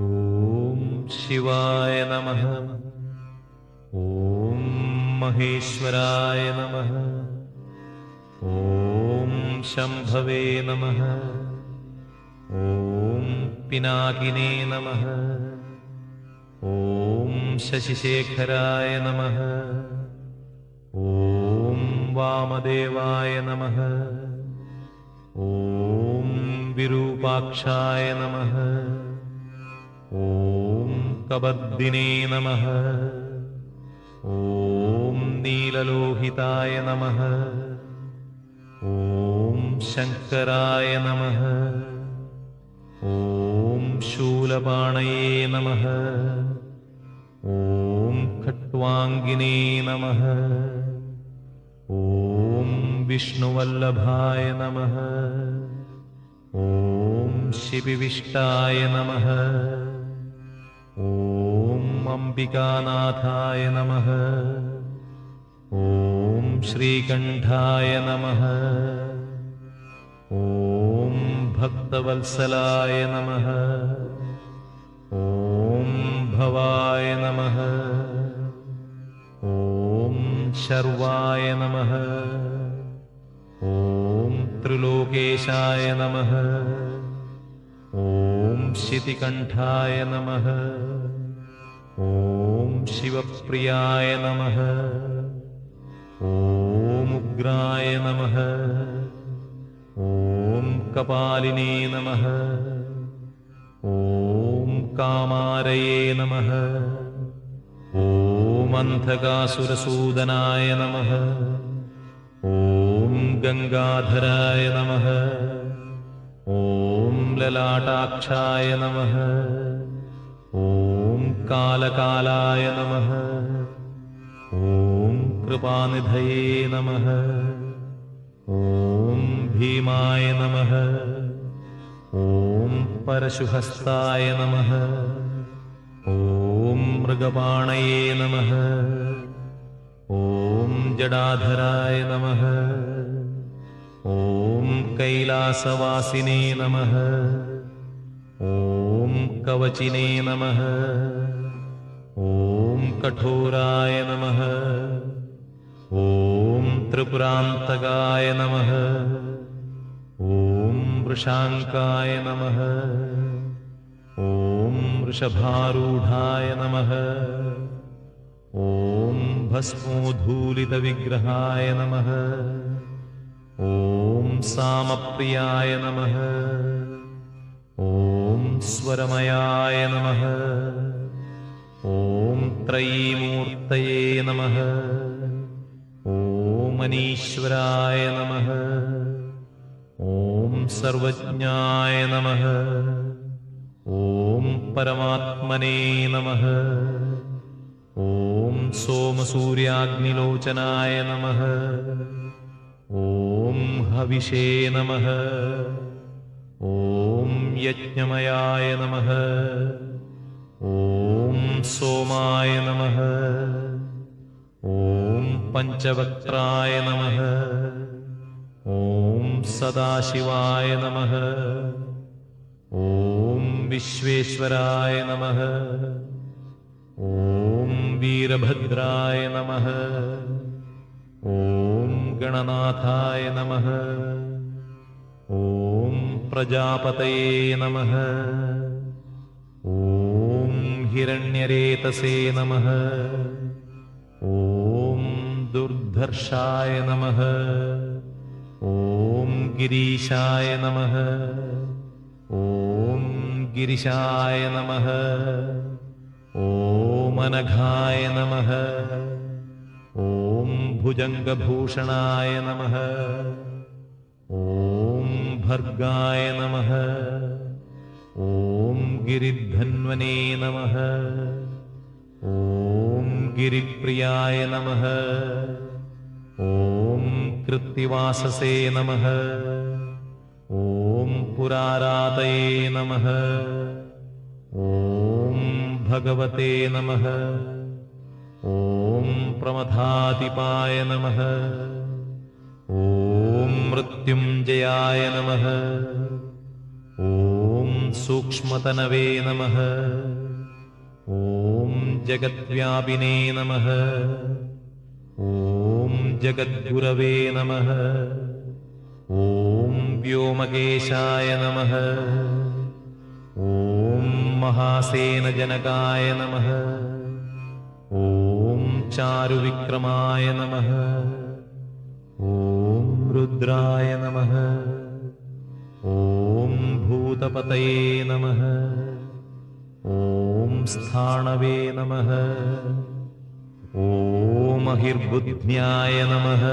ॐ शिवाय नमः। ॐ महेश्वराय नमः। ॐ शम्भवे नमः। ॐ पिनाकिने नमः। ॐ शशिशेखराय नमः। ॐ वामदेवाय नमः। ॐ विरूपाक्षाय नमः ॐ कबद्दिने नमः। ॐ नीललोहिताय नमः। ॐ शङ्कराय नमः। ॐ शूलपाणये नमः। ॐ खट्वाङ्गिने नमः। ॐ विष्णुवल्लभाय नमः। ॐ शिबिविष्टाय नमः ॐ अम्बिकानाथाय नमः। ॐ श्रीकण्ठाय नमः। ॐ भक्तवत्सलाय नमः। ॐ भवाय नमः। ॐ शर्वाय नमः। ॐ त्रिलोकेशाय नमः ॐ शितिकण्ठाय नमः। ॐ शिवप्रियाय नमः। ॐ उग्राय नमः। ॐ कपालिने नमः। ॐ कामारये नमः। ॐ अन्धकासुरसूदनाय नमः। ॐ गङ्गाधराय नमः ललाटाक्षाय नमः। ॐ कालकालाय नमः। ॐ कृपानिधये नमः। ॐ भीमाय नमः। ॐ परशुहस्ताय नमः। ॐ मृगपाणये नमः। ॐ जडाधराय नमः। ॐ कैलासवासिने नमः। ॐ कवचिने नमः। ॐ कठोराय नमः। ॐ त्रिपुरान्तकाय नमः। ॐ वृषाङ्काय नमः। ॐ वृषभारूढाय नमः। ॐ भस्मोद्धूलितविग्रहाय नमः। ॐ सामप्रियाय नमः। ॐ स्वरमयाय नमः। ॐ त्रयीमूर्तये नमः। ॐ मनीश्वराय नमः। ॐ सर्वज्ञाय नमः। ॐ परमात्मने नमः। ॐ सोमसूर्याग्निलोचनाय नमः। ॐ हविषे नमः। ॐ यज्ञमयाय नमः। ॐ सोमाय नमः। ॐ पञ्चवक्त्राय नमः। ॐ सदाशिवाय नमः। ॐ विश्वेश्वराय नमः। ॐ वीरभद्राय नमः ॐ गणनाथाय नमः। ॐ प्रजापतये नमः। ॐ हिरण्यरेतसे नमः। ॐ दुर्धर्षाय नमः। ॐ गिरीशाय नमः। ॐ गिरिशाय नमः। ॐ अनघाय नमः। ॐ भुजङ्गभूषणाय नमः। ॐ भर्गाय नमः। ॐ गिरिधन्वने नमः। ॐ गिरिप्रियाय नमः। ॐ कृत्तिवाससे नमः। ॐ पुरारातये नमः। ॐ भगवते नमः ॐ प्रमथातिपाय नमः। ॐ मृत्युञ्जयाय नमः। ॐ सूक्ष्मतनवे नमः। ॐ जगद्व्यापिने नमः। ॐ जगद्गुरवे नमः। ॐ व्योमकेशाय नमः। ॐ महासेनजनकाय नमः चारुविक्रमाय नमः। ॐ रुद्राय नमः। ॐ भूतपतये नमः। ॐ स्थाणवे नमः। ॐ अहिर्बुद्ध्याय नमः।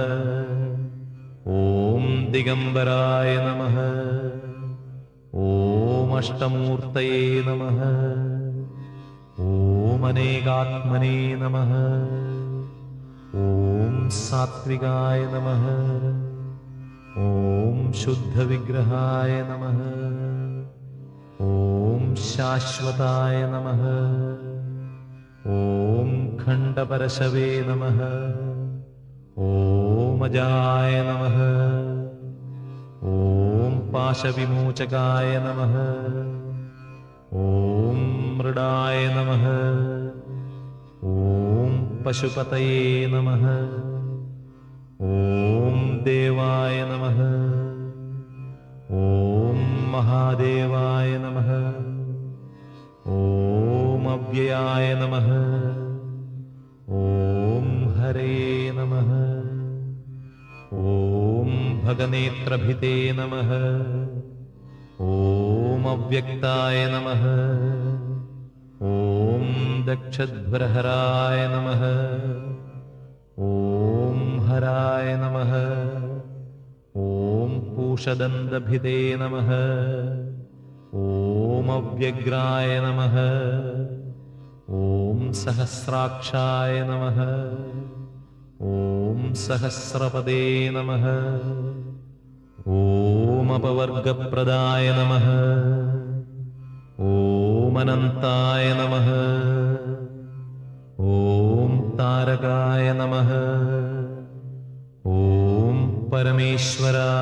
ॐ दिगम्बराय नमः। ॐ अष्टमूर्तये नमः ॐ नमः। ॐ सात्विकाय नमः। ॐ शुद्धविग्रहाय नमः। ॐ शाश्वताय नमः। ॐ खण्डपरशवे नमः। ॐ अजाय नमः। ॐ पाशविमोचकाय नमः ॐ मृडाय नमः। ॐ पशुपतये नमः। ॐ देवाय नमः। ॐ महादेवाय नमः। ॐ अव्ययाय नमः। ॐ हरे नमः। ॐ भगनेत्रभिते नमः अव्यक्ताय नमः। ॐ दक्षध्वरहराय नमः। ॐ हराय नमः। ॐ पूषदन्दभिते नमः। ॐ अव्यग्राय नमः। ॐ सहस्राक्षाय नमः। ॐ सहस्रपदे नमः ॐ अपवर्गप्रदाय नमः ॐ अनन्ताय नमः ॐ तारकाय नमः ॐ परमेश्वराय नमः